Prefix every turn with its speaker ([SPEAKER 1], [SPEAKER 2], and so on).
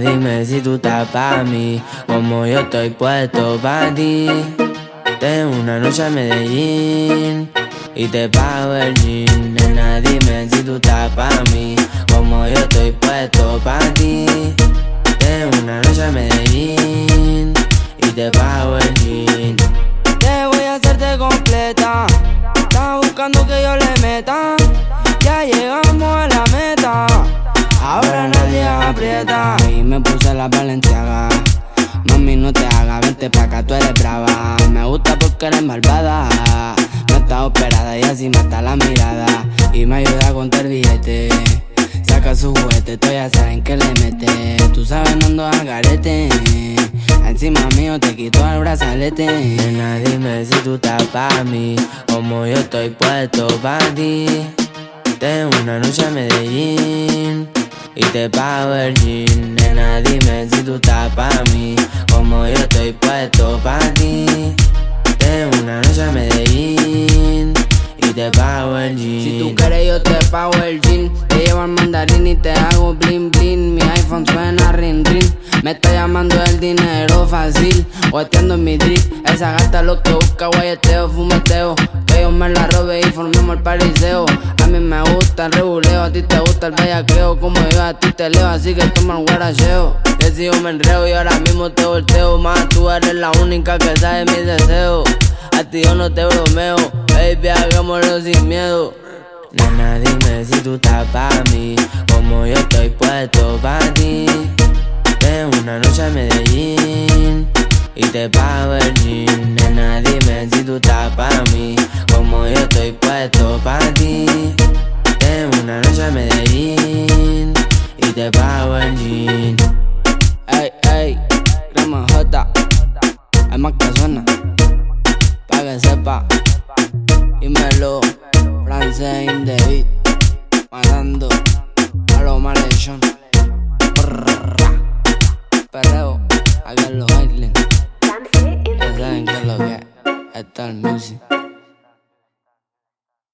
[SPEAKER 1] dime si tú estás pa' mí, como yo estoy puesto pa' ti. Tengo una noche a Medellín y te pago el jean. Nena, dime si tú estás pa' mí, como yo estoy puesto pa' ti. Tengo una noche a Medellín y te pago el jean.
[SPEAKER 2] Te voy a hacerte completa. Estás buscando que yo le meta. Ya llegamos. Ahora nadie aprieta. Y me puse la valenciaga. Mami, no te hagas, vente pa' acá, tú eres brava. Me gusta porque eres malvada. No está operada y así mata la mirada. Y me ayuda a contar billete. Saca su juguete, tú ya saben que le mete. Tú sabes, no ando al garete. Encima mío te quito el brazalete.
[SPEAKER 1] Nena, dime si tú estás pa' mí, como yo estoy puesto pa' ti. Tengo una noche a Medellín y te pago el jean. Nena, dime si tú estás pa' mí, como yo estoy puesto pa' ti. Tengo una noche a Medellín y te pago el jean.
[SPEAKER 2] Si tú quieres yo te pago el jean Te llevo al mandarín y te hago blin blin Mi iPhone suena rin rin Me está llamando el dinero fácil. Guateando en mi drip Esa gata lo que busca guayeteo, fumeteo. Que yo me la robe y formemos el pariseo. A mí me gusta el reguleo A ti te gusta el bellaqueo. Como yo a ti te leo Así que toma el guaracheo. Yo me enreo y ahora mismo te volteo. Más tú eres la única que sabe mis deseos. A ti yo no te bromeo, baby, hagámoslo sin miedo.
[SPEAKER 1] Nena, dime si tú estás pa' mí, como yo estoy puesto pa' ti. Una noche a Medellín y te pago el jean. Nena, dime si tú estás pa' mí, como yo estoy puesto pa' ti. Tengo una noche a Medellín y te pago el jean.
[SPEAKER 2] Ey, ey, crema J, hay más suena, pa' que sepa. Dímelo, francés in the matando a los malhechón. Perreo, a que los bailen. Ya saben que es lo que es, esto es el music.